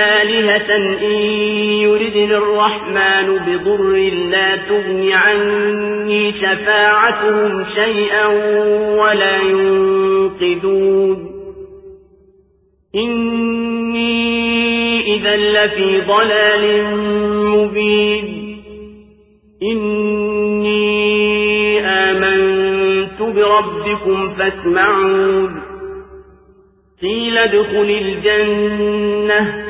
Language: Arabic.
آلهة إن يردن الرحمن بضر لا تغن عني شفاعتهم شيئا ولا ينقذون. إني إذا لفي ضلال مبين. إني آمنت بربكم فاسمعون. قيل ادخل الجنة.